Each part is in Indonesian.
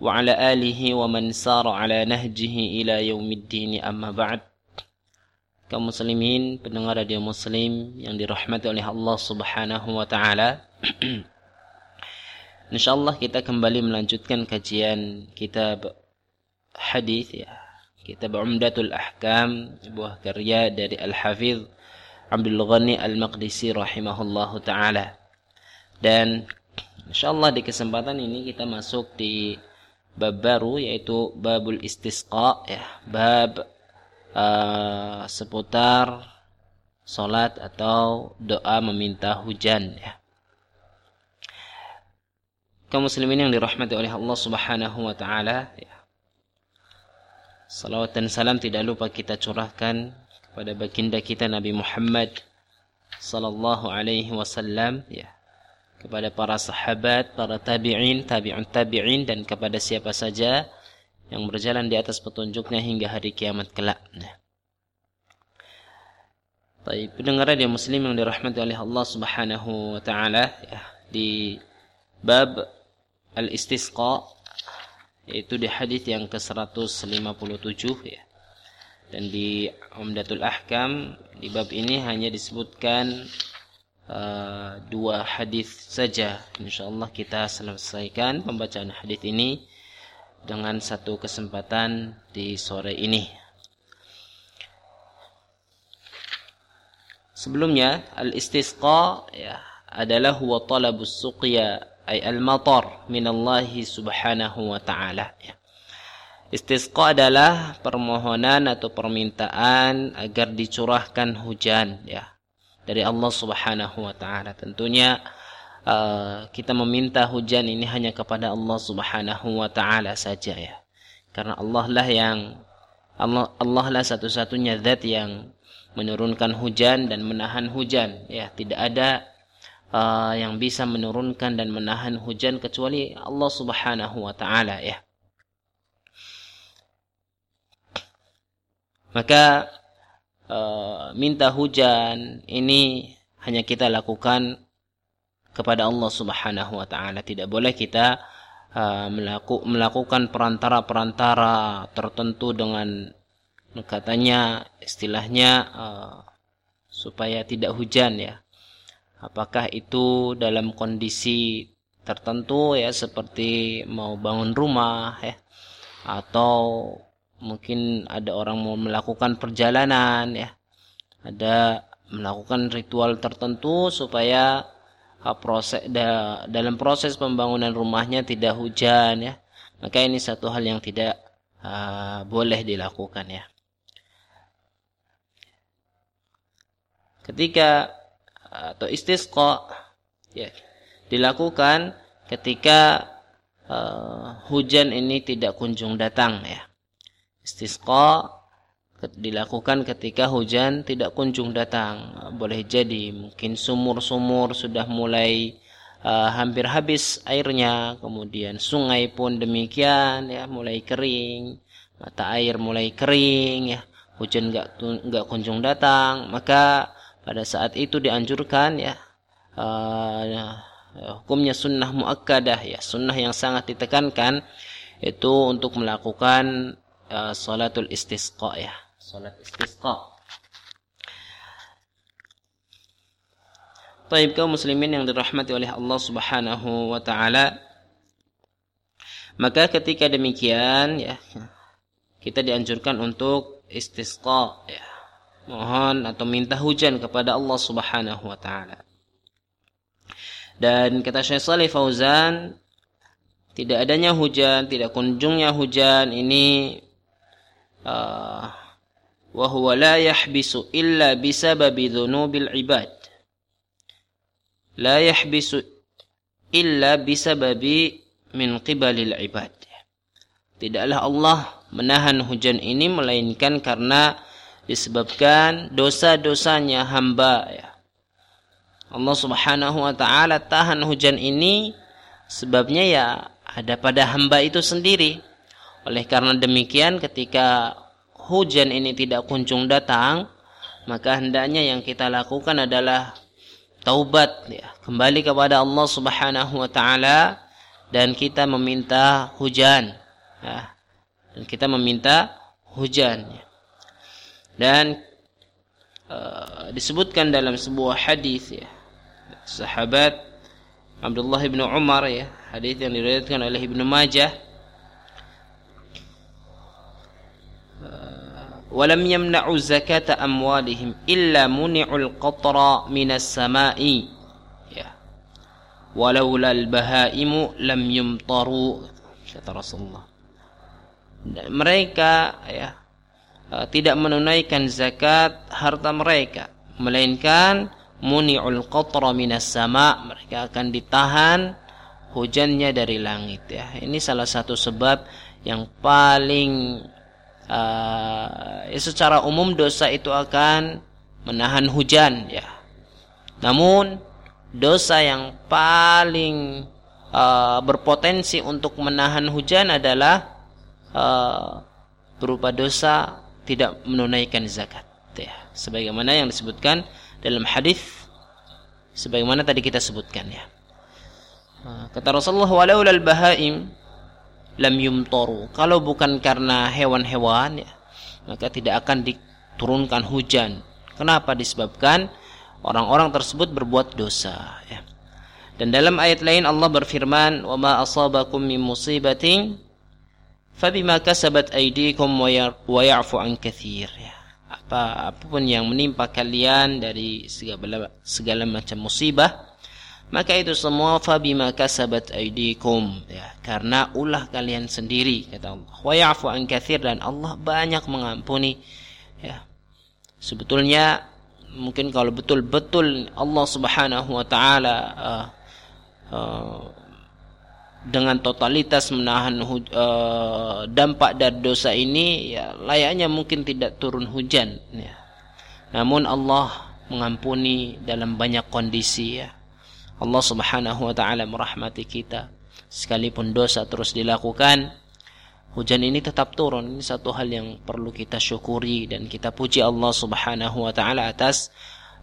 وعلى آله ومن سار على نهجه إلى يوم الدين أما بعد kaum muslimin pendengar radio muslim yang dirahmati oleh Allah Subhanahu wa taala. Insyaallah kita kembali melanjutkan kajian kitab hadis ya. Kitab Umdatul Ahkam, sebuah karya dari Al-Hafiz Abdul Ghani Al-Maqdisi rahimahullahu taala. Dan insyaallah di kesempatan ini kita masuk di bab baru yaitu babul istisqa ya, bab uh, seputar salat atau doa meminta hujan ya. Kaum muslimin yang dirahmati oleh Allah Subhanahu wa taala ya. Salawat dan salam tidak lupa kita curahkan kepada baginda kita Nabi Muhammad sallallahu alaihi wasallam ya kepada para sahabat, para tabi'in, tabi'un tabi'in dan kepada siapa saja yang berjalan di atas petunjuknya hingga hari kiamat kelak. Nah. Baik, pendengar muslim yang dirahmati oleh Allah Subhanahu wa taala ya, di bab al-istisqa yaitu di hadis yang ke-157 ya. Dan di Umdatul Ahkam di bab ini hanya disebutkan uh, dua hadis saja. Insyaallah kita selesaikan pembacaan hadis ini dengan satu kesempatan di sore ini. Sebelumnya al-istisqa ya adalah huwa talabus suqya ay al-matar min Allah Subhanahu wa taala ya. Istisqa adalah permohonan atau permintaan agar dicurahkan hujan ya dari Allah Subhanahu wa taala. Tentunya uh, kita meminta hujan ini hanya kepada Allah Subhanahu wa taala saja ya. Karena Allah lah yang Allah Allah lah satu-satunya zat yang menurunkan hujan dan menahan hujan ya. Tidak ada uh, yang bisa menurunkan dan menahan hujan kecuali Allah Subhanahu wa taala ya. Maka uh, minta hujan ini hanya kita lakukan kepada Allah Subhanahu wa taala. Tidak boleh kita uh, melaku, melakukan perantara-perantara tertentu dengan katanya istilahnya uh, supaya tidak hujan ya. Apakah itu dalam kondisi tertentu ya seperti mau bangun rumah ya atau mungkin ada orang mau melakukan perjalanan ya. Ada melakukan ritual tertentu supaya proses da, dalam proses pembangunan rumahnya tidak hujan ya. Maka ini satu hal yang tidak uh, boleh dilakukan ya. Ketika atau istisqa ya dilakukan ketika uh, hujan ini tidak kunjung datang ya istisqa dilakukan ketika hujan tidak kunjung datang. Boleh jadi mungkin sumur-sumur sudah mulai uh, hampir habis airnya, kemudian sungai pun demikian ya mulai kering, mata air mulai kering ya, hujan nggak nggak kunjung datang, maka pada saat itu dianjurkan ya uh, hukumnya sunnah muakkadah ya, sunnah yang sangat ditekankan itu untuk melakukan uh, salatul istisqa ya salat istisqa. Taib kaum muslimin yang dirahmati oleh Allah Subhanahu wa taala. Maka ketika demikian ya kita dianjurkan untuk istisqa ya. Mohon atau minta hujan kepada Allah Subhanahu wa taala. Dan kata Syekh Saleh Fauzan tidak adanya hujan, tidak kunjungnya hujan ini uh, wa huwa la yahbisu illa bisababi dhunubil ibad. La yahbisu illa bisababi min qibalil ibad. Tidaklah Allah menahan hujan ini melainkan karena disebabkan dosa-dosanya hamba ya. Allah Subhanahu wa taala tahan hujan ini sebabnya ya ada pada hamba itu sendiri. Oleh karena demikian ketika hujan ini tidak kunjung datang, maka hendaknya yang kita lakukan adalah taubat ya, kembali kepada Allah Subhanahu wa taala dan kita meminta hujan. Ya. Dan kita meminta hujan. Ya. Dan uh, disebutkan dalam sebuah hadis ya. Sahabat Abdullah bin Umar ya, hadis yang diriwayatkan oleh Ibnu Majah ولم يمنعوا زكاة أموالهم إلا منعوا القطر من السماء ولولا البهائم لم يمطروا kata Rasulullah mereka ya tidak menunaikan zakat harta mereka melainkan muni'ul qatra minas sama mereka akan ditahan hujannya dari langit ya ini salah satu sebab yang paling uh, secara umum dosa itu akan menahan hujan ya. Namun dosa yang paling uh, berpotensi untuk menahan hujan adalah uh, berupa dosa tidak menunaikan zakat ya. Sebagaimana yang disebutkan dalam hadis sebagaimana tadi kita sebutkan ya. Kata Rasulullah walaulal bahaim lam yumtoru. Kalau bukan karena hewan-hewan ya, maka tidak akan diturunkan hujan. Kenapa? Disebabkan orang-orang tersebut berbuat dosa ya. Dan dalam ayat lain Allah berfirman, "Wa ma asabakum min musibatin fabima kasabat aydikum wa ya'fu an katsir." Ya. Apa apa pun yang menimpa kalian dari segala segala macam musibah maka itu semua fabima kasabat aidikum ya karena ulah kalian sendiri kata Allah. Wa ya'fu an katsir dan Allah banyak mengampuni. Ya. Sebetulnya mungkin kalau betul-betul Allah Subhanahu wa taala uh, uh, dengan totalitas menahan uh, dampak dari dosa ini ya layaknya mungkin tidak turun hujan ya. Namun Allah mengampuni dalam banyak kondisi ya Allah Subhanahu wa taala merahmati kita. Sekalipun dosa terus dilakukan, hujan ini tetap turun. Ini satu hal yang perlu kita syukuri dan kita puji Allah Subhanahu wa taala atas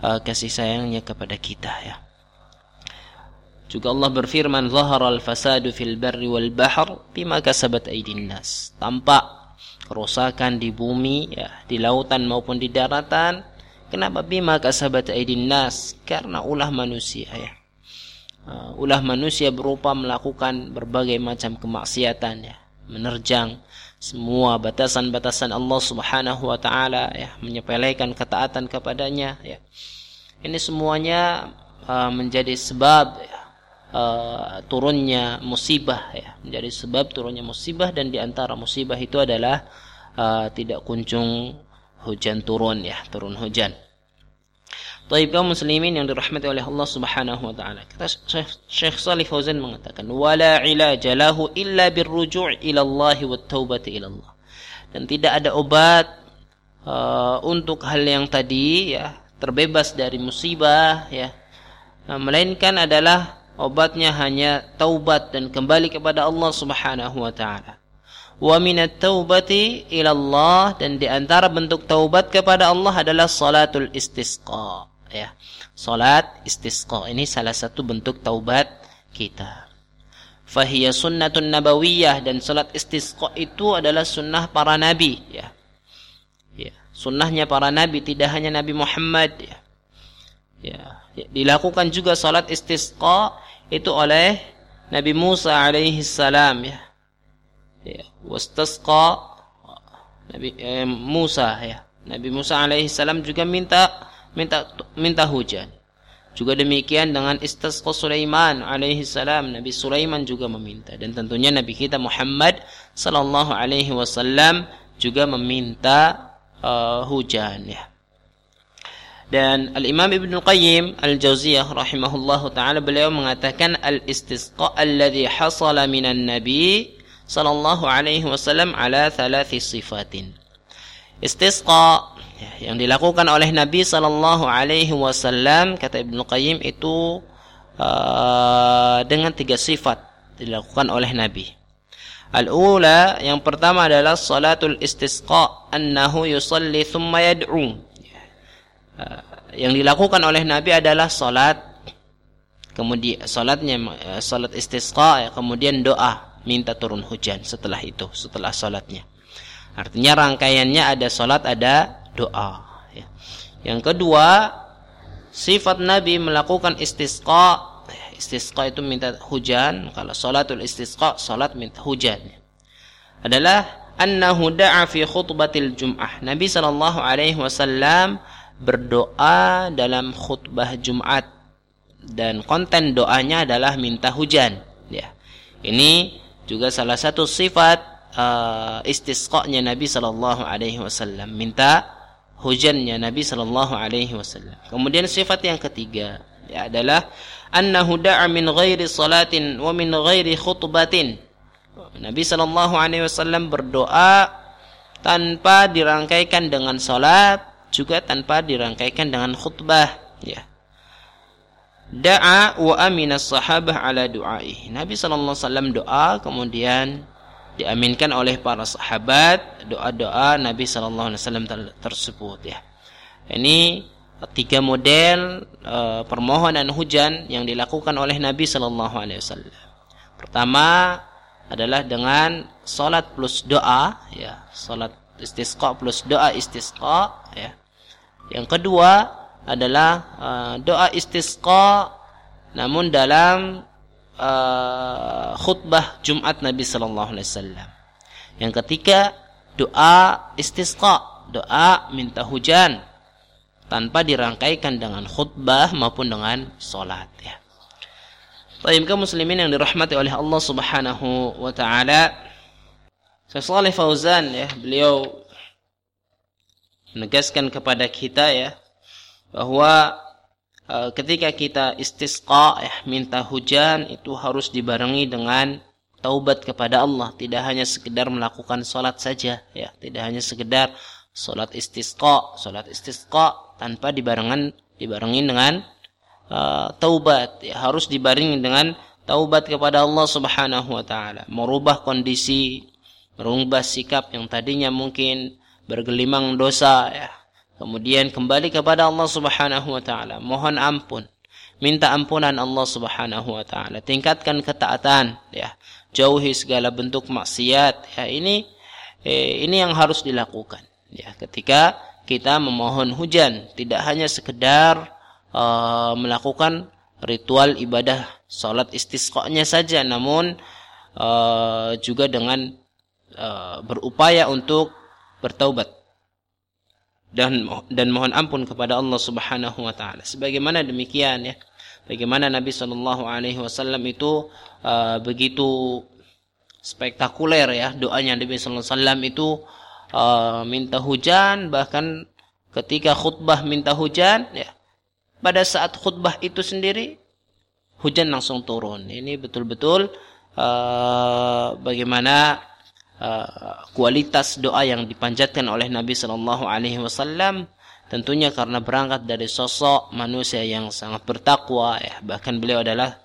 uh, kasih sayangnya kepada kita ya. Juga Allah berfirman, "Zaharal fasadu fil barri wal bahr bima kasabat aydin nas." Tampak kerusakan di bumi ya, di lautan maupun di daratan. Kenapa bima kasabat aydin nas? Karena ulah manusia ya ulah manusia berupa melakukan berbagai macam kemaksiatan ya. Menerjang semua batasan-batasan Allah Subhanahu wa taala ya. Menyepelekan ketaatan kepadanya ya. Ini semuanya uh, menjadi sebab ya, uh, turunnya musibah ya. Menjadi sebab turunnya musibah dan di antara musibah itu adalah uh, tidak kunjung hujan turun ya. Turun hujan Taib kaum muslimin yang dirahmati oleh Allah Subhanahu wa taala. Kata Syekh Salih Fauzan mengatakan, "Wala ilaja lahu illa birruju' ila Allah wa taubati ila Allah." Dan tidak ada obat uh, untuk hal yang tadi ya, terbebas dari musibah ya. Nah, melainkan adalah obatnya hanya taubat dan kembali kepada Allah Subhanahu wa taala. Wa minat taubati ila Allah dan di antara bentuk taubat kepada Allah adalah salatul istisqa ya. Salat istisqa ini salah satu bentuk taubat kita. Fahiyya sunnatun nabawiyah dan salat istisqa itu adalah sunnah para nabi ya. Ya, sunnahnya para nabi tidak hanya Nabi Muhammad ya. Ya, ya dilakukan juga salat istisqa itu oleh Nabi Musa alaihi salam ya. Ya, wastasqa Nabi eh, Musa ya. Nabi Musa alaihi salam juga minta minta minta hujan. Juga demikian dengan istisqa Sulaiman alaihi salam, Nabi Sulaiman juga meminta dan tentunya Nabi kita Muhammad sallallahu alaihi wasallam juga meminta uh, hujan ya. Dan Al-Imam Ibn Qayyim Al-Jauziyah rahimahullahu taala beliau mengatakan al-istisqa alladhi hasala minan nabi sallallahu alaihi wasallam ala thalathi sifatin. Istisqa ya, yang dilakukan oleh Nabi sallallahu alaihi wasallam kata Ibnu Qayyim itu uh, dengan tiga sifat dilakukan oleh Nabi. Al-ula yang pertama adalah salatul istisqa annahu yusalli thumma yad'u. Uh, yang dilakukan oleh Nabi adalah salat kemudian salatnya uh, salat istisqa kemudian doa minta turun hujan setelah itu, setelah sholatnya. Artinya rangkaiannya ada sholat, ada doa. Ya. Yang kedua, sifat Nabi melakukan istisqa. Istisqa itu minta hujan. Kalau sholatul istisqa, sholat minta hujan. Adalah annahu da'a fi khutbatil jum'ah. Nabi sallallahu alaihi wasallam berdoa dalam khutbah Jumat dan konten doanya adalah minta hujan ya. Ini juga salah satu sifat uh, istisqanya Nabi sallallahu alaihi wasallam. Minta hujannya Nabi sallallahu alaihi wasallam. Kemudian sifat yang ketiga ya adalah annahu da'a min ghairi salatin wa min ghairi khutbatin. Nabi sallallahu alaihi wasallam berdoa tanpa dirangkaikan dengan salat juga tanpa dirangkaikan dengan khutbah ya da'a wa amina sahabah ala du'ai. Nabi wasallam doa kemudian diaminkan oleh para sahabat doa-doa Nabi wasallam tersebut ya. Ini tiga model uh, permohonan hujan yang dilakukan oleh Nabi sallallahu alaihi wasallam. Pertama adalah dengan salat plus doa ya, salat istisqa plus doa istisqa ya. Yang kedua adalah uh, doa istisqa namun dalam uh, khutbah Jumat Nabi sallallahu alaihi wasallam. Yang ketiga doa istisqa, doa minta hujan tanpa dirangkaikan dengan khutbah maupun dengan salat ya. Baik kaum muslimin yang dirahmati oleh Allah Subhanahu wa taala. Syekh Fauzan ya, beliau menegaskan kepada kita ya bahwa uh, ketika kita istisqa ya, minta hujan itu harus dibarengi dengan taubat kepada Allah. Tidak hanya sekedar melakukan salat saja ya. Tidak hanya sekedar salat istisqa salat istisqa tanpa dibarengan dibarengi dengan uh, taubat. Ya harus dibarengi dengan taubat kepada Allah Subhanahu wa taala. Merubah kondisi merubah sikap yang tadinya mungkin bergelimang dosa ya Kemudian kembali kepada Allah Subhanahu wa taala, mohon ampun. Minta ampunan Allah Subhanahu wa taala. Tingkatkan ketaatan ya. Jauhi segala bentuk maksiat. Ya, ini eh, ini yang harus dilakukan ya ketika kita memohon hujan, tidak hanya sekedar uh, melakukan ritual ibadah salat istisqanya saja namun uh, juga dengan uh, berupaya untuk bertaubat dan dan mohon ampun kepada Allah Subhanahu wa taala. Sebagaimana demikian ya. Bagaimana Nabi Shallallahu alaihi wasallam itu uh, begitu spektakuler ya doanya Nabi sallallahu alaihi wasallam itu uh, minta hujan bahkan ketika khutbah minta hujan ya pada saat khutbah itu sendiri hujan langsung turun. Ini betul-betul uh, bagaimana Uh, kualitas doa yang dipanjatkan oleh Nabi Shallallahu Alaihi Wasallam tentunya karena berangkat dari sosok manusia yang sangat bertakwa ya bahkan beliau adalah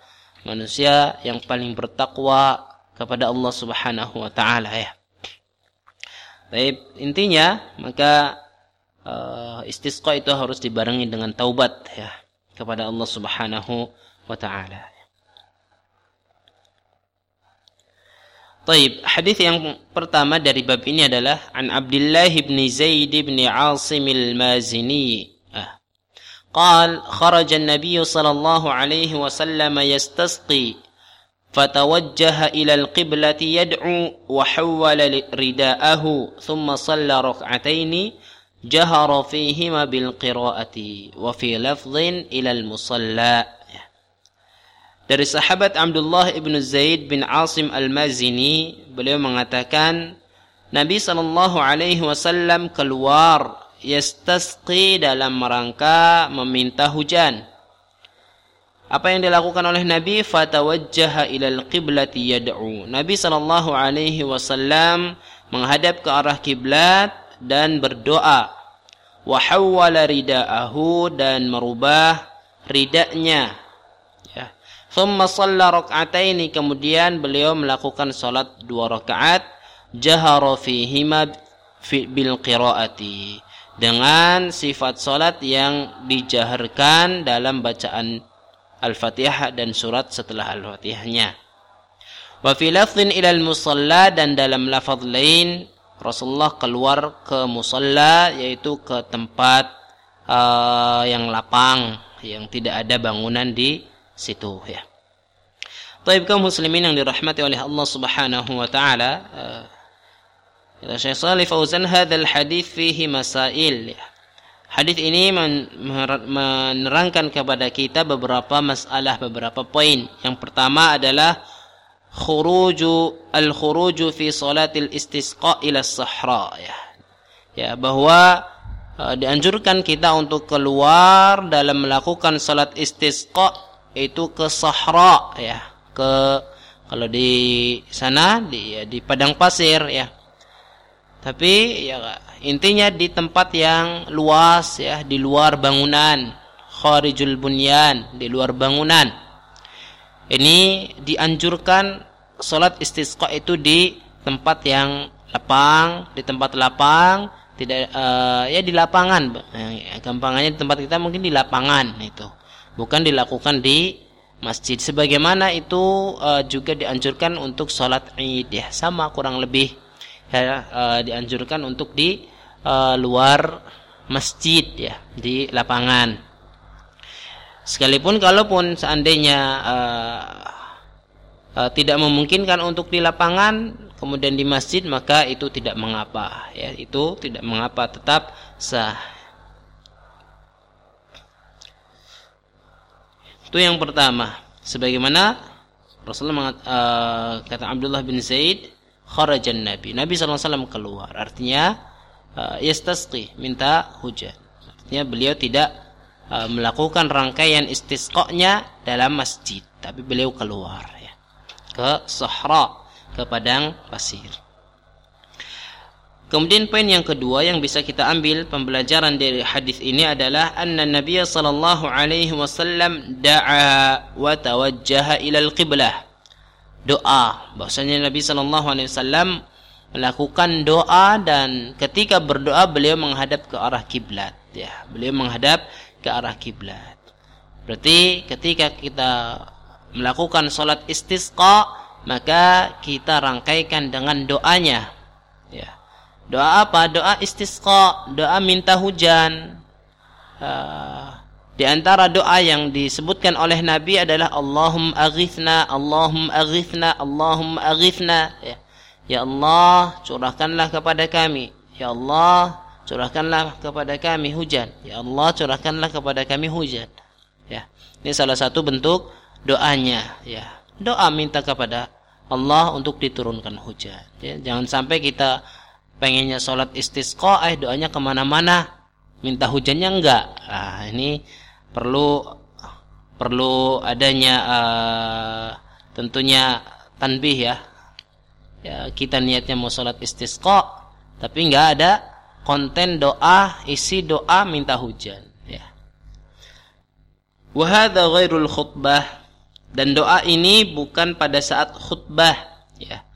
manusia yang paling bertakwa kepada Allah Subhanahu wa taala ya. Baik, intinya maka uh, istisqa itu harus dibarengi dengan taubat ya kepada Allah Subhanahu wa taala. Taib, hadis yang pertama dari bab ini adalah an Abdullah bin Zaid bin Asim al-Mazini. قال خرج النبي صلى الله عليه وسلم يستسقي فتوجه إلى القبلة يدعو وحول رداءه ثم صلى ركعتين جهر فيهما بالقراءة وفي لفظ إلى المصلى Dari sahabat Abdullah ibn Zaid bin Asim al-Mazini, beliau mengatakan, Nabi Shallallahu Alaihi Wasallam keluar yastasqi dalam rangka meminta hujan. apa yang dilakukan oleh Nabi? Fatawajjaha ilal qiblati yad'u. Nabi sallallahu alaihi wasallam menghadap ke arah kiblat dan berdoa. Wa hawwala ridaahu dan merubah ridanya. ya thumma shalla rak'ataini. Kemudian beliau melakukan salat dua rakaat. Jahara fihima fi bil qiraati. Dengan sifat salat yang dijaharkan dalam bacaan Al-Fatihah dan surat setelah Al-Fatihahnya. Wa fi lafdhin ila al-musalla dan dalam lafaz lain Rasulullah keluar ke musalla yaitu ke tempat uh, yang lapang yang tidak ada bangunan di situ ya. Taib kaum muslimin yang dirahmati oleh Allah Subhanahu wa taala uh, Syekh Shalih Fauzan hadzal hadis fihi masail ya. Hadis ini menerangkan kepada kita beberapa masalah, beberapa poin. Yang pertama adalah khuruju al-khuruju fi salatil istisqa ila sahra ya. Ya, bahwa uh, dianjurkan kita untuk keluar dalam melakukan salat istisqa itu ke sahra ya, ke kalau di sana di ya, di padang pasir ya. Tapi ya Intinya di tempat yang luas ya, di luar bangunan, kharijul bunyan, di luar bangunan. Ini dianjurkan salat istisqa itu di tempat yang lapang, di tempat lapang, tidak uh, ya di lapangan. Ya, gampangannya di tempat kita mungkin di lapangan itu. Bukan dilakukan di masjid. Sebagaimana itu uh, juga dianjurkan untuk salat Id ya, sama kurang lebih ya, uh, dianjurkan untuk di uh, luar masjid ya di lapangan. Sekalipun kalaupun seandainya uh, uh, tidak memungkinkan untuk di lapangan kemudian di masjid maka itu tidak mengapa ya itu tidak mengapa tetap sah. Itu yang pertama. Sebagaimana Rasulullah uh, kata Abdullah bin Zaid kharajan Nabi. Nabi SAW keluar. Artinya uh, yastasqi minta hujan artinya beliau tidak uh, melakukan rangkaian istisqanya dalam masjid tapi beliau keluar ya ke sahra ke padang pasir Kemudian poin yang kedua yang bisa kita ambil pembelajaran dari hadis ini adalah anna Nabi sallallahu alaihi wasallam da'a wa tawajjaha ila al-qiblah. Doa. Bahwasanya Nabi sallallahu alaihi wasallam melakukan doa dan ketika berdoa beliau menghadap ke arah kiblat ya beliau menghadap ke arah kiblat berarti ketika kita melakukan sholat istisqa maka kita rangkaikan dengan doanya ya doa apa doa istisqa doa minta hujan uh, di antara doa yang disebutkan oleh Nabi adalah Allahumma aghithna Allahumma aghithna Allahumma aghithna ya Ya Allah, curahkanlah kepada kami. Ya Allah, curahkanlah kepada kami hujan. Ya Allah, curahkanlah kepada kami hujan. Ya. Ini salah satu bentuk doanya, ya. Doa minta kepada Allah untuk diturunkan hujan. Ya, jangan sampai kita pengennya sholat istisqa, eh doanya ke mana-mana, minta hujannya enggak. Nah, ini perlu perlu adanya uh, tentunya tanbih ya. Ya kita niatnya mau sholat istisqa tapi nggak ada konten doa isi doa minta hujan ya. Wahada ghairul khutbah. Dan doa ini bukan pada saat khutbah ya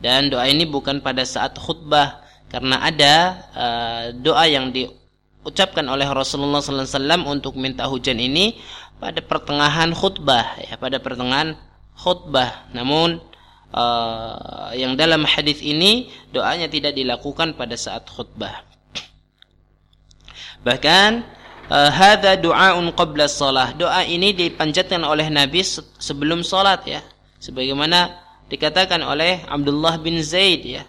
dan doa ini bukan pada saat khutbah karena ada uh, doa yang diucapkan oleh Rasulullah SAW untuk minta hujan ini pada pertengahan khutbah ya pada pertengahan khutbah namun uh, yang dalam hadis ini doanya tidak dilakukan pada saat khutbah. Bahkan uh, hadza du'aun qabla shalah. Doa ini dipanjatkan oleh Nabi sebelum salat ya. Sebagaimana dikatakan oleh Abdullah bin Zaid ya.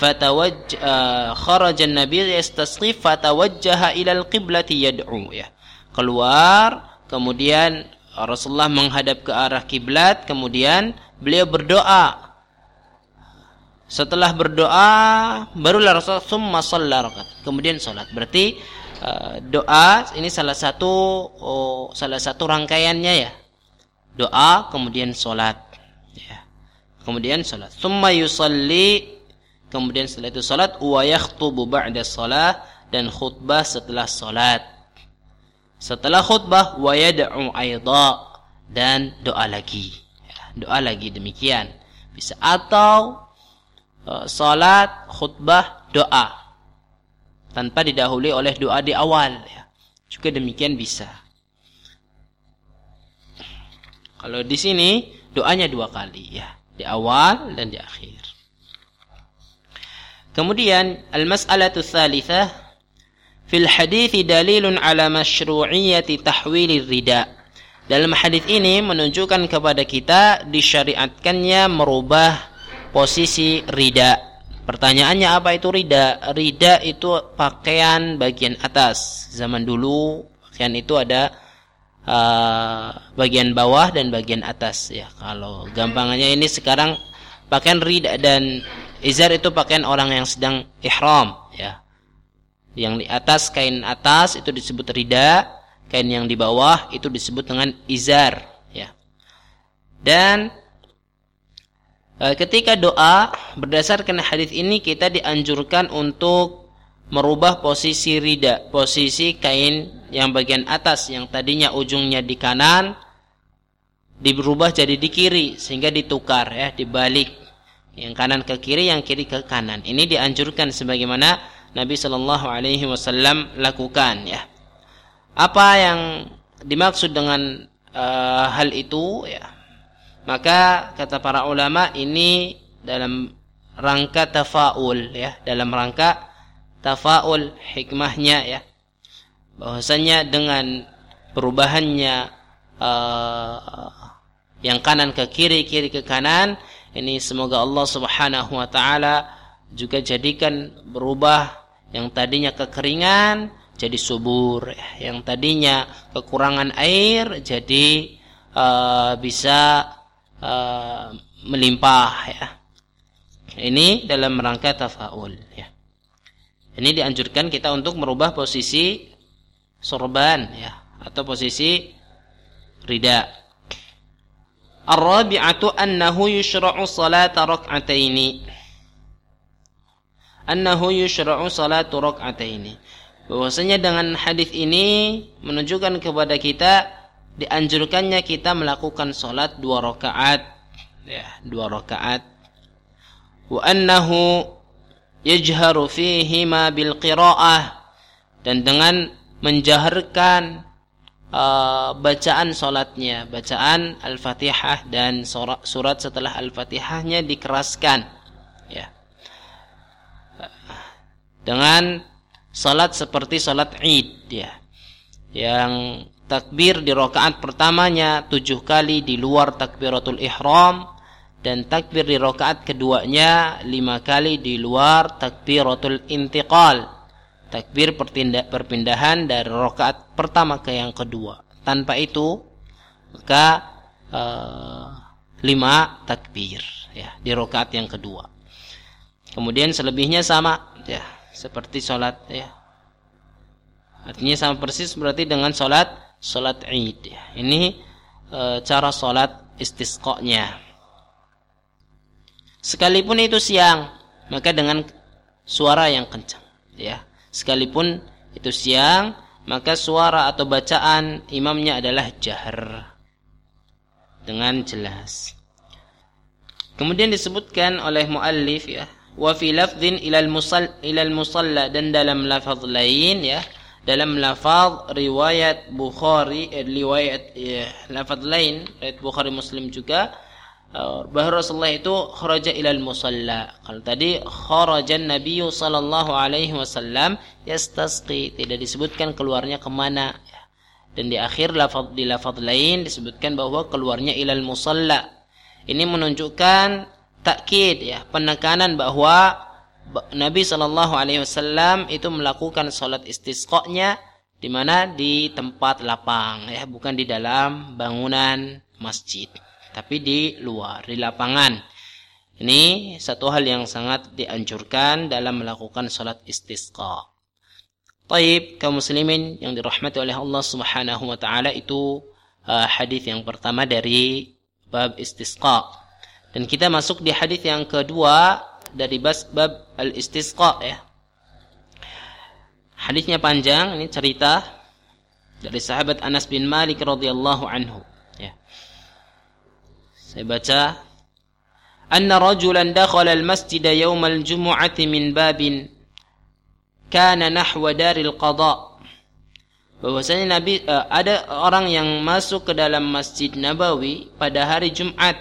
Fatawajj uh, kharaja an-nabi yastasqi fatawajjaha ila al-qiblati yad'u ya. Keluar kemudian Rasulullah menghadap ke arah kiblat kemudian beliau berdoa. Setelah berdoa barulah Rasul summa rakaat. Kemudian salat berarti uh, doa ini salah satu oh, salah satu rangkaiannya ya. Doa kemudian salat ya kemudian salat. Thumma yusalli. Kemudian setelah itu salat. Wa yakhtubu ba'da salat. Dan khutbah setelah salat. Setelah khutbah wa yad'u aidha dan doa lagi. Ya, doa lagi demikian. Bisa atau uh, salat khutbah doa. Tanpa didahului oleh doa di awal ya. juga demikian bisa. Kalau di sini doanya dua kali ya, di awal dan di akhir. Kemudian al-mas'alatu tsalitsah fil hadits dalilun ala masyru'iyyati tahwil rida. Dalam hadis ini menunjukkan kepada kita disyariatkannya merubah posisi rida. Pertanyaannya apa itu rida? Rida itu pakaian bagian atas. Zaman dulu pakaian itu ada uh, bagian bawah dan bagian atas ya. Kalau gampangannya ini sekarang pakaian rida dan izar itu pakaian orang yang sedang ihram ya. Yang di atas kain atas itu disebut rida, kain yang di bawah itu disebut dengan izar ya. Dan uh, ketika doa berdasarkan hadis ini kita dianjurkan untuk merubah posisi rida, posisi kain yang bagian atas yang tadinya ujungnya di kanan dirubah jadi di kiri sehingga ditukar ya dibalik. Yang kanan ke kiri yang kiri ke kanan. Ini dianjurkan sebagaimana Nabi Shallallahu Alaihi Wasallam lakukan ya. Apa yang dimaksud dengan uh, hal itu ya? Maka kata para ulama ini dalam rangka tafaul ya dalam rangka tafaul hikmahnya ya. Bahwasanya dengan perubahannya uh, yang kanan ke kiri kiri ke kanan ini semoga Allah Subhanahu wa taala juga jadikan berubah yang tadinya kekeringan jadi subur yang tadinya kekurangan air jadi uh, bisa uh, melimpah ya. Ini dalam rangka tafaul ya ini dianjurkan kita untuk merubah posisi sorban ya atau posisi rida. Ar-rabi'atu annahu yushra'u salata rak'ataini. Annahu yushra'u salatu rak'ataini. Bahwasanya dengan hadis ini menunjukkan kepada kita dianjurkannya kita melakukan salat dua rakaat ya, dua rakaat. Wa annahu yajharu fihi ma bil qira'ah dan dengan menjaharkan uh, bacaan solatnya, bacaan Al-Fatihah dan surat, surat setelah Al-Fatihahnya dikeraskan. Ya. Dengan salat seperti salat Id ya. Yang takbir di rakaat pertamanya tujuh kali di luar takbiratul ihram dan takbir di rakaat keduanya lima kali di luar takbiratul intiqal takbir perpindahan dari rakaat pertama ke yang kedua. Tanpa itu maka uh, lima takbir ya di rakaat yang kedua. Kemudian selebihnya sama ya seperti sholat ya. Artinya sama persis berarti dengan sholat sholat id ya. Ini e, cara sholat istisqanya. Sekalipun itu siang maka dengan suara yang kencang ya. Sekalipun itu siang maka suara atau bacaan imamnya adalah jahar. Dengan jelas. Kemudian disebutkan oleh muallif ya wa fi lafdhin ilal musall dan dalam lafaz lain ya dalam lafaz riwayat Bukhari eh, riwayat ya, lafaz lain riwayat Bukhari Muslim juga bahwa Rasulullah itu kharaja ilal musalla. Kalau tadi kharaja Nabi sallallahu alaihi wasallam yastasqi tidak disebutkan keluarnya ke mana. Dan di akhir lafaz di lafaz lain disebutkan bahwa keluarnya ilal musalla. Ini menunjukkan takkid ya, penekanan bahwa Nabi sallallahu alaihi wasallam itu melakukan salat istisqanya di mana di tempat lapang ya, bukan di dalam bangunan masjid tapi di luar, di lapangan. Ini satu hal yang sangat dianjurkan dalam melakukan salat istisqa. Taib kaum muslimin yang dirahmati oleh Allah Subhanahu wa taala itu uh, hadis yang pertama dari bab istisqa. Dan kita masuk di hadis yang kedua dari bab al-istisqa ya. Hadisnya panjang, ini cerita dari sahabat Anas bin Malik radhiyallahu anhu. Saya baca anna rajulan dakhala al-masjid yawm al-jum'ati min babin kana nahwa daril qada bahwasanya Nabi uh, ada orang yang masuk ke dalam Masjid Nabawi pada hari Jumat.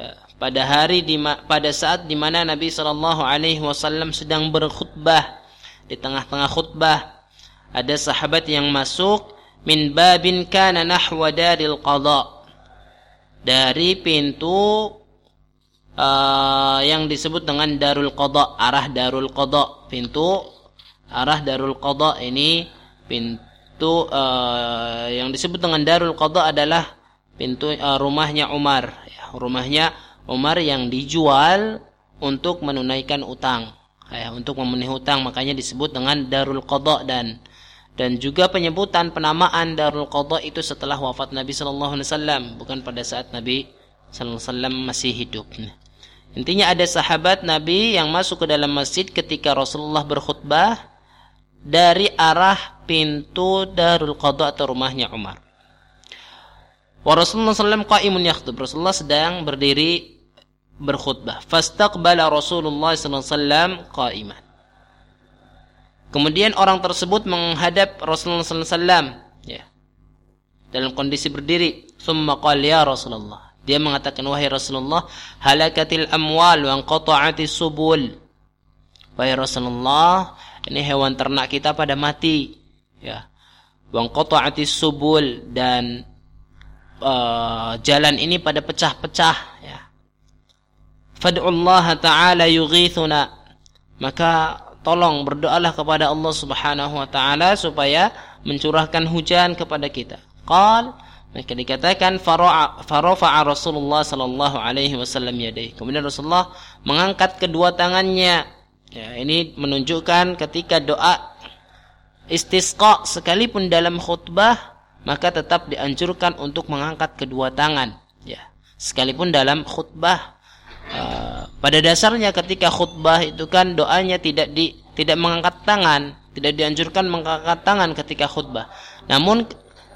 Uh, pada hari di pada saat di mana Nabi sallallahu alaihi wasallam sedang berkhutbah di tengah-tengah khutbah ada sahabat yang masuk min babin kana nahwa daril qada dari pintu uh, yang disebut dengan darul qada arah darul qada pintu arah darul qada ini pintu uh, yang disebut dengan Darul Qadha adalah pintu uh, rumahnya Umar, ya, rumahnya Umar yang dijual untuk menunaikan utang, ya, untuk memenuhi utang, makanya disebut dengan Darul Qadha dan dan juga penyebutan penamaan Darul Qadha itu setelah wafat Nabi Sallallahu Alaihi Wasallam, bukan pada saat Nabi Sallallahu Alaihi Wasallam masih hidup. Intinya ada sahabat Nabi yang masuk ke dalam masjid ketika Rasulullah berkhutbah dari arah pintu Darul Qadha atau rumahnya Umar. Wa Rasulullah SAW qaimun yakhtub. Rasulullah sedang berdiri berkhutbah. Fastaqbala Rasulullah SAW qaiman. Kemudian orang tersebut menghadap Rasulullah SAW ya, dalam kondisi berdiri. Thumma qala ya Rasulullah. Dia mengatakan wahai Rasulullah, halakatil amwal wa qata'atis subul. Wahai Rasulullah, ini hewan ternak kita pada mati. Ya. Wang qata'atis subul. Dan uh, jalan ini pada pecah-pecah. Ya. Fad'ullah ta'ala yughithuna. Maka tolong berdoalah kepada Allah Subhanahu wa taala supaya mencurahkan hujan kepada kita. Qal maka dikatakan farafa'a Rasulullah sallallahu alaihi wasallam yadayhi. Kemudian Rasulullah mengangkat kedua tangannya. Ya, ini menunjukkan ketika doa istisqa sekalipun dalam khutbah maka tetap dianjurkan untuk mengangkat kedua tangan. Ya sekalipun dalam khutbah uh, pada dasarnya ketika khutbah itu kan doanya tidak di tidak mengangkat tangan tidak dianjurkan mengangkat tangan ketika khutbah namun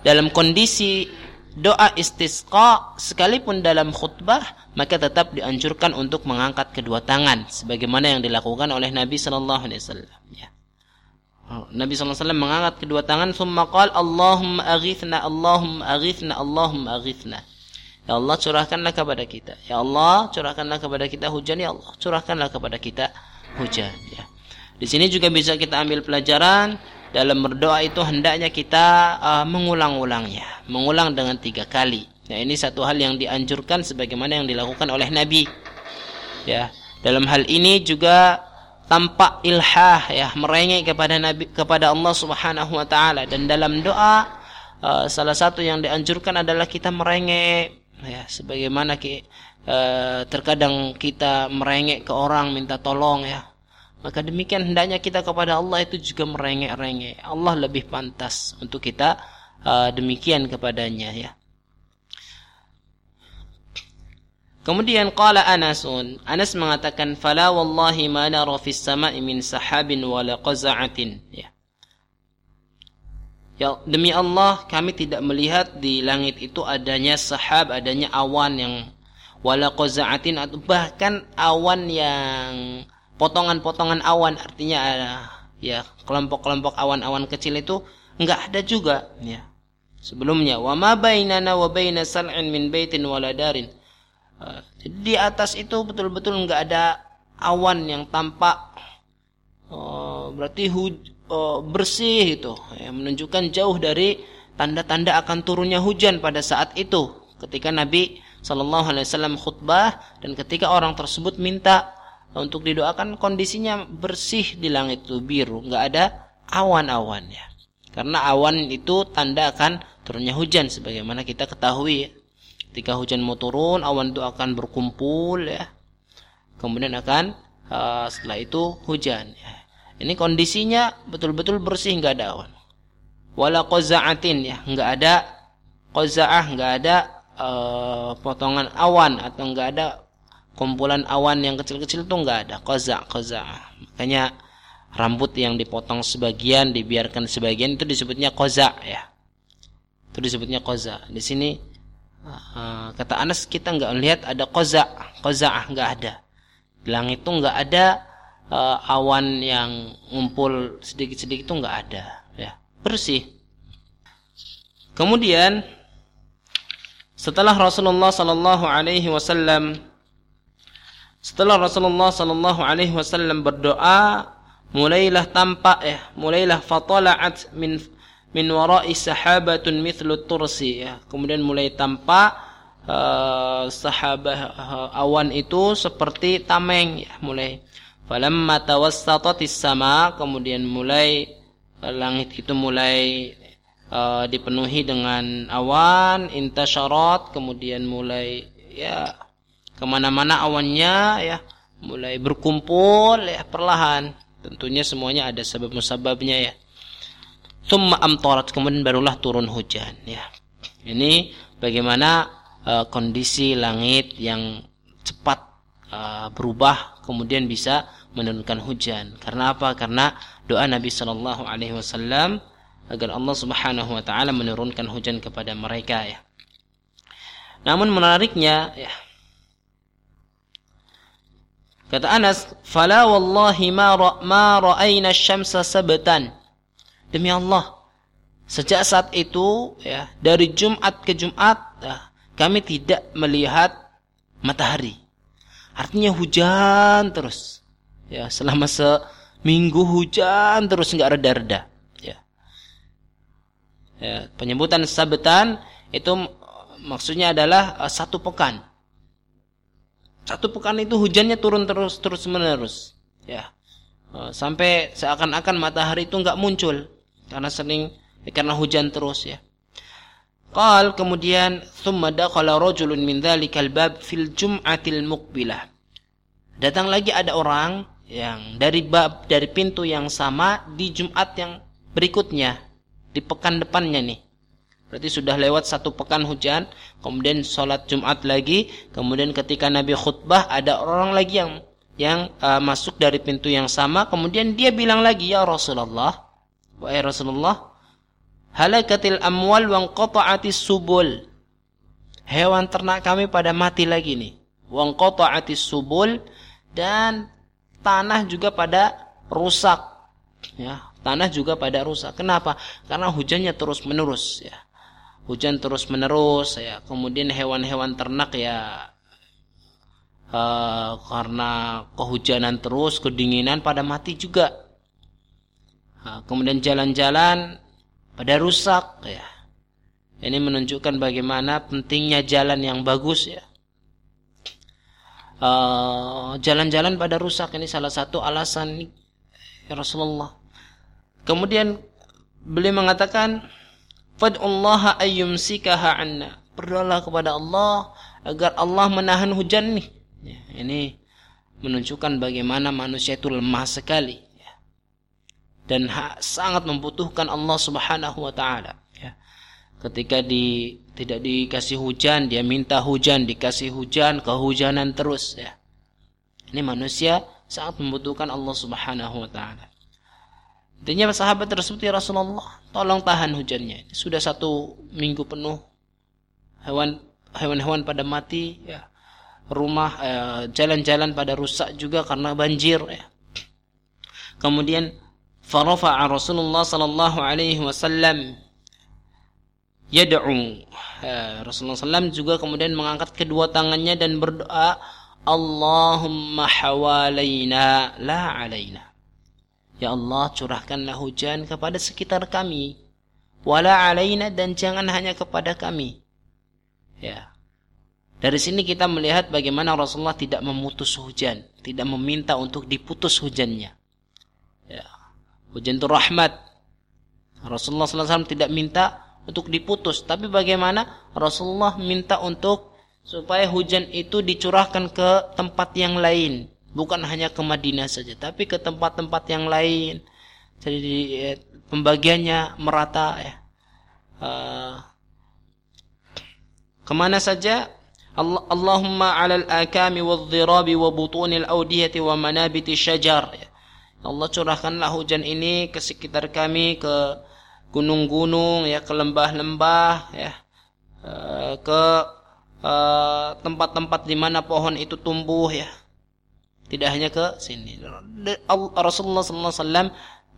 dalam kondisi doa istisqa sekalipun dalam khutbah maka tetap dianjurkan untuk mengangkat kedua tangan sebagaimana yang dilakukan oleh Nabi sallallahu alaihi wasallam ya. Oh, Nabi wasallam mengangkat kedua tangan summa qala Allahumma aghithna Allahumma aghithna Allahumma aghithna Ya Allah curahkanlah kepada kita Ya Allah curahkanlah kepada kita hujan Ya Allah curahkanlah kepada kita hujan ya. Di sini juga bisa kita ambil pelajaran dalam berdoa itu hendaknya kita uh, mengulang-ulangnya, mengulang dengan tiga kali. Nah, ini satu hal yang dianjurkan sebagaimana yang dilakukan oleh Nabi. Ya, dalam hal ini juga tampak ilhah ya merengek kepada Nabi kepada Allah Subhanahu wa taala dan dalam doa uh, salah satu yang dianjurkan adalah kita merengek ya sebagaimana uh, terkadang kita merengek ke orang minta tolong ya maka demikian hendaknya kita kepada Allah itu juga merengek-rengek. Allah lebih pantas untuk kita uh, demikian kepadanya ya. Kemudian qala Anasun, Anas mengatakan fala wallahi ma nara fis sama'i min sahabin wala qaza'atin ya. Ya demi Allah kami tidak melihat di langit itu adanya sahab, adanya awan yang wala qaza'atin atau bahkan awan yang potongan-potongan awan artinya ada ya kelompok-kelompok awan-awan kecil itu enggak ada juga ya. Sebelumnya wa ma bainana wa baina sal'in min baitin wala darin. Uh, di atas itu betul-betul enggak ada awan yang tampak. Uh, berarti hu, uh, bersih itu ya, menunjukkan jauh dari tanda-tanda akan turunnya hujan pada saat itu ketika Nabi Shallallahu Alaihi Wasallam khutbah dan ketika orang tersebut minta untuk didoakan kondisinya bersih di langit itu biru, nggak ada awan-awan ya. Karena awan itu tanda akan turunnya hujan sebagaimana kita ketahui ya. Ketika hujan mau turun, awan itu akan berkumpul ya. Kemudian akan uh, setelah itu hujan ya. Ini kondisinya betul-betul bersih nggak ada awan. Wala qaza'atin ya, nggak ada qaza'ah, nggak ada uh, potongan awan atau nggak ada kumpulan awan yang kecil-kecil tuh nggak ada qaza' qaza'ah. Makanya rambut yang dipotong sebagian dibiarkan sebagian itu disebutnya qaza' ya. Itu disebutnya qaza'. Di sini uh, kata Anas kita nggak lihat ada qaza', qaza'ah nggak ada. Di langit itu nggak ada uh, awan yang ngumpul sedikit-sedikit itu nggak ada ya. Bersih. Kemudian setelah Rasulullah sallallahu alaihi wasallam setelah Rasulullah sallallahu alaihi wasallam berdoa mulailah tampak ya mulailah fatala'at min min wara'i sahabatun mithlu tursi ya. Kemudian mulai tampak uh, sahabah uh, awan itu seperti tameng ya mulai Falamma tawassatatis sama kemudian mulai langit itu mulai uh, dipenuhi dengan awan intasyarat kemudian mulai ya ke mana-mana awannya ya mulai berkumpul ya perlahan. Tentunya semuanya ada sebab musababnya ya. Summa amtarat kemudian barulah turun hujan ya. Ini bagaimana uh, kondisi langit yang cepat uh, berubah kemudian bisa menurunkan hujan. Karena apa? Karena doa Nabi Shallallahu Alaihi Wasallam agar Allah Subhanahu Wa Taala menurunkan hujan kepada mereka ya. Namun menariknya ya. Kata Anas, "Fala wallahi ma ra ma ra'ayna syamsa sabatan." Demi Allah, sejak saat itu ya, dari Jumat ke Jumat ya, kami tidak melihat matahari. Artinya hujan terus. Ya, selama seminggu hujan terus nggak reda-reda. Ya. ya. Penyebutan sabetan itu maksudnya adalah uh, satu pekan. Satu pekan itu hujannya turun terus terus menerus. Ya. Uh, sampai seakan-akan matahari itu nggak muncul karena sering karena hujan terus ya. Qal kemudian thumma dakhala rajulun min dzalikal bab fil jum'atil muqbilah. Datang lagi ada orang yang dari bab dari pintu yang sama di Jumat yang berikutnya di pekan depannya nih. Berarti sudah lewat satu pekan hujan, kemudian sholat Jumat lagi, kemudian ketika Nabi khutbah ada orang lagi yang yang uh, masuk dari pintu yang sama, kemudian dia bilang lagi ya Rasulullah, wahai Rasulullah, halakatil amwal wang qata'atis subul. Hewan ternak kami pada mati lagi nih. Wang qata'atis subul dan tanah juga pada rusak. Ya, tanah juga pada rusak. Kenapa? Karena hujannya terus menerus ya. Hujan terus menerus ya. Kemudian hewan-hewan ternak ya uh, karena kehujanan terus, kedinginan pada mati juga. Nah, kemudian jalan-jalan pada rusak ya. Ini menunjukkan bagaimana pentingnya jalan yang bagus ya. Eh, jalan-jalan uh, pada rusak ini salah satu alasan ya Rasulullah. Kemudian beliau mengatakan fad'ullaha ayyumsikaha anna. Berdoalah kepada Allah agar Allah menahan hujan nih. Ya, ini menunjukkan bagaimana manusia itu lemah sekali dan sangat membutuhkan Allah Subhanahu wa taala ya. ketika di tidak dikasih hujan dia minta hujan dikasih hujan kehujanan terus ya. Ini manusia sangat membutuhkan Allah Subhanahu wa taala. Intinya sahabat tersebut ya Rasulullah tolong tahan hujannya. Sudah satu minggu penuh hewan hewan-hewan pada mati ya. Rumah eh, jalan-jalan pada rusak juga karena banjir ya. Kemudian farafa'a Rasulullah sallallahu alaihi wasallam yad'u Rasulullah SAW juga kemudian mengangkat kedua tangannya dan berdoa Allahumma hawalaina la alaina. Ya Allah curahkanlah hujan kepada sekitar kami. Wala alaina dan jangan hanya kepada kami. Ya. Dari sini kita melihat bagaimana Rasulullah tidak memutus hujan tidak meminta untuk diputus hujannya. Hujan itu rahmat. Rasulullah SAW tidak minta untuk diputus. Tapi bagaimana Rasulullah minta untuk supaya hujan itu dicurahkan ke tempat yang lain. Bukan hanya ke Madinah saja. Tapi ke tempat-tempat yang lain. Jadi eh, pembagiannya merata ya. Uh, ke mana saja Allahumma 'alal akami wadh-dhirabi wa butunil awdiyati wa manabiti syajar ya. Allah curahkanlah hujan ini ke sekitar kami ke gunung-gunung ya ke lembah-lembah ya. Eh, ke eh, tempat-tempat di mana pohon itu tumbuh ya. Tidak hanya ke sini. Rasulullah SAW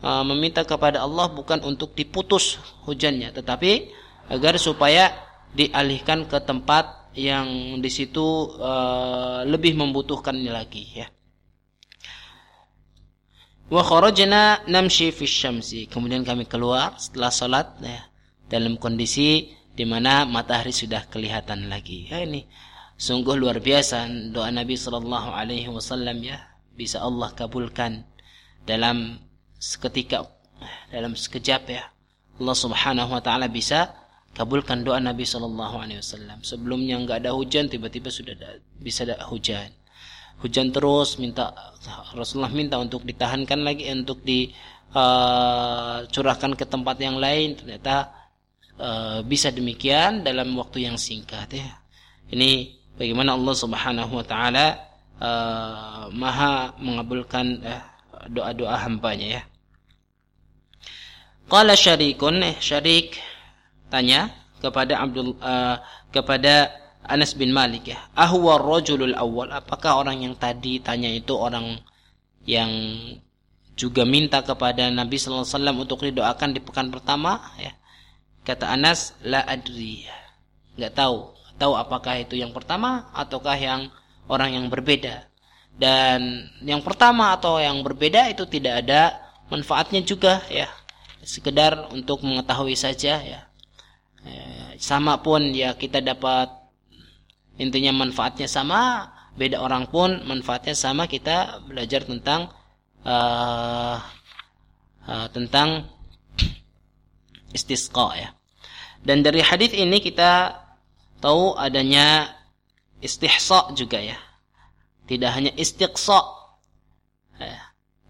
uh, meminta kepada Allah bukan untuk diputus hujannya, tetapi agar supaya dialihkan ke tempat yang di situ lebih membutuhkan lagi ya. Wa kharajna namshi fi syamsi. Kemudian kami keluar setelah salat ya, dalam kondisi di mana matahari sudah kelihatan lagi. Ya ini sungguh luar biasa doa Nabi sallallahu alaihi wasallam ya bisa Allah kabulkan dalam seketika dalam sekejap ya Allah Subhanahu wa taala bisa kabulkan doa Nabi sallallahu alaihi wasallam. Sebelumnya enggak ada hujan tiba-tiba sudah ada, bisa ada hujan. Hujan terus minta Rasulullah minta untuk ditahankan lagi untuk dicurahkan uh, ke tempat yang lain ternyata uh, bisa demikian dalam waktu yang singkat ya. Ini bagaimana Allah Subhanahu wa taala uh, maha mengabulkan doa-doa hambanya ya. Qala syarikun eh, syarik tanya kepada Abdul uh, kepada Anas bin Malik ya. Ahwa rajulul awal. Apakah orang yang tadi tanya itu orang yang juga minta kepada Nabi sallallahu alaihi wasallam untuk didoakan di pekan pertama ya. Kata Anas, la adri. Enggak tahu. Tahu apakah itu yang pertama ataukah yang orang yang berbeda dan yang pertama atau yang berbeda itu tidak ada manfaatnya juga ya sekedar untuk mengetahui saja ya eh, sama pun ya kita dapat intinya manfaatnya sama beda orang pun manfaatnya sama. Kita belajar tentang uh, uh, tentang istisqa ya. Dan dari hadis ini kita tahu adanya istihsa juga ya. Tidak hanya istiqsa eh,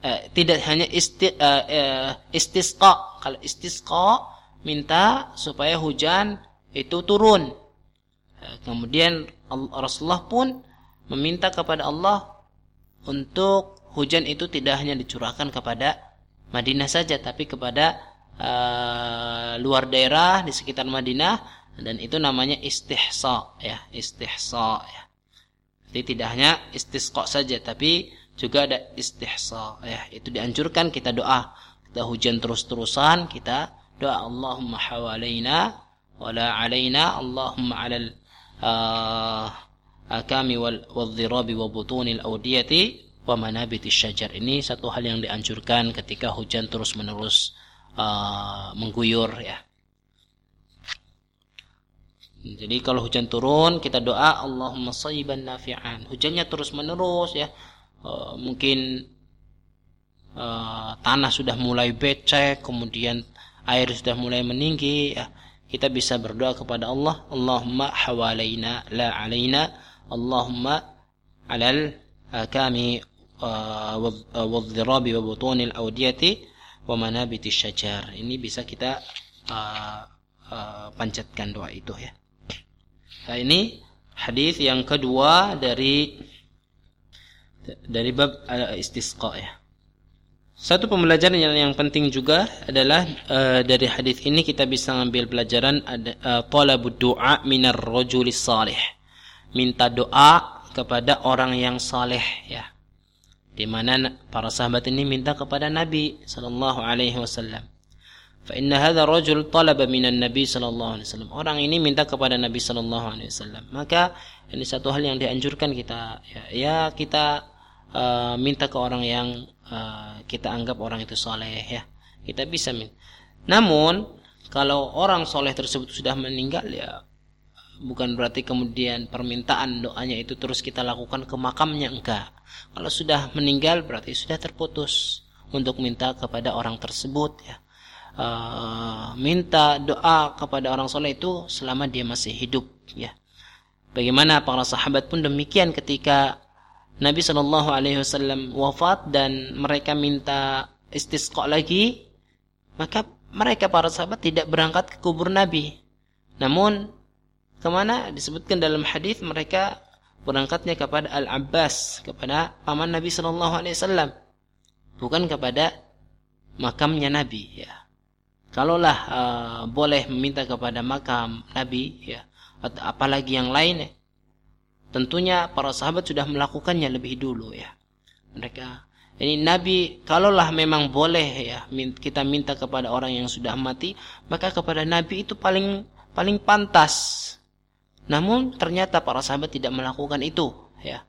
eh, tidak hanya isti, eh, istisqa. Kalau istisqa minta supaya hujan itu turun. Kemudian Rasulullah pun meminta kepada Allah untuk hujan itu tidak hanya dicurahkan kepada Madinah saja tapi kepada uh, luar daerah di sekitar Madinah dan itu namanya istihsa ya istihsa ya jadi tidak hanya istisqa saja tapi juga ada istihsa. Ya, itu dianjurkan kita doa. Kita hujan terus-terusan, kita doa Allahumma hawalaina wala alaina Allahumma alal akami wal wadhirabi wa butunil awdiyati wa manabiti syajar. Ini satu hal yang dianjurkan ketika hujan terus-menerus uh, mengguyur ya. Jadi kalau hujan turun kita doa Allahumma sayyiban nafi'an. Hujannya terus menerus ya. Uh, mungkin uh, tanah sudah mulai becek, kemudian air sudah mulai meninggi ya. Kita bisa berdoa kepada Allah, Allahumma hawalaina la alaina, Allahumma alal kami wadh-dhirabi wa butunil awdiyati wa manabiti syajar. Ini bisa kita uh, uh, panjatkan doa itu ya. Nah, ini hadis yang kedua dari dari bab istisqa ya. Satu pembelajaran yang, yang penting juga adalah uh, dari hadis ini kita bisa ambil pelajaran ada uh, talabud du'a minar rajuli salih. Minta doa kepada orang yang saleh ya. Di mana para sahabat ini minta kepada Nabi sallallahu alaihi wasallam. Fa inna hadha rajul talaba minan Nabi sallallahu alaihi wasallam. Orang ini minta kepada Nabi sallallahu alaihi wasallam. Maka ini satu hal yang dianjurkan kita ya, ya kita uh, minta ke orang yang uh, kita anggap orang itu soleh ya. Kita bisa minta. Namun kalau orang soleh tersebut sudah meninggal ya bukan berarti kemudian permintaan doanya itu terus kita lakukan ke makamnya enggak. Kalau sudah meninggal berarti sudah terputus untuk minta kepada orang tersebut ya uh, minta doa kepada orang soleh itu selama dia masih hidup ya bagaimana para sahabat pun demikian ketika Nabi Shallallahu Alaihi Wasallam wafat dan mereka minta istisqa lagi maka mereka para sahabat tidak berangkat ke kubur Nabi. Namun ke mana? Disebutkan dalam hadis mereka berangkatnya kepada Al Abbas kepada paman Nabi Shallallahu Alaihi Wasallam bukan kepada makamnya Nabi ya. Kalaulah uh, boleh meminta kepada makam Nabi ya atau apalagi yang lain ya, tentunya para sahabat sudah melakukannya lebih dulu ya. Mereka ini Nabi kalaulah memang boleh ya kita minta kepada orang yang sudah mati maka kepada Nabi itu paling paling pantas. Namun ternyata para sahabat tidak melakukan itu ya.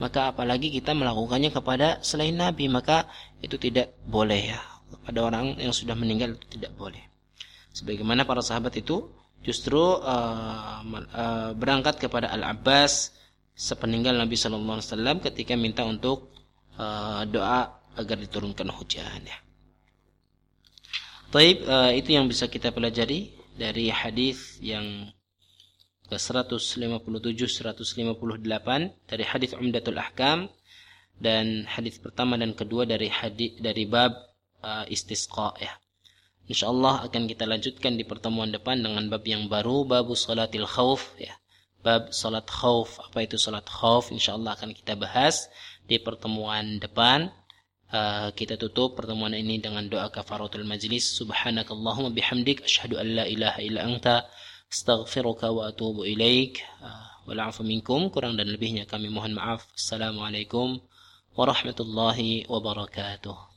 Maka apalagi kita melakukannya kepada selain Nabi maka itu tidak boleh ya. Pada orang yang sudah meninggal itu tidak boleh. Sebagaimana para sahabat itu justru uh, uh, berangkat kepada Al Abbas sepeninggal Nabi Shallallahu Alaihi Wasallam ketika minta untuk uh, doa agar diturunkan hujan. Ya. Taib uh, itu yang bisa kita pelajari dari hadis yang ke 157 158 dari hadis Umdatul Ahkam dan hadis pertama dan kedua dari hadis dari bab uh, istisqa ya. Insyaallah akan kita lanjutkan di pertemuan depan dengan bab yang baru bab salatil khauf ya. Bab salat khauf, apa itu salat khauf? Insyaallah akan kita bahas di pertemuan depan. Uh, kita tutup pertemuan ini dengan doa kafaratul majlis. Subhanakallahumma bihamdik asyhadu an la ilaha illa anta astaghfiruka wa atubu ilaik. Uh, Wala'afu minkum kurang dan lebihnya kami mohon maaf. Assalamualaikum warahmatullahi wabarakatuh.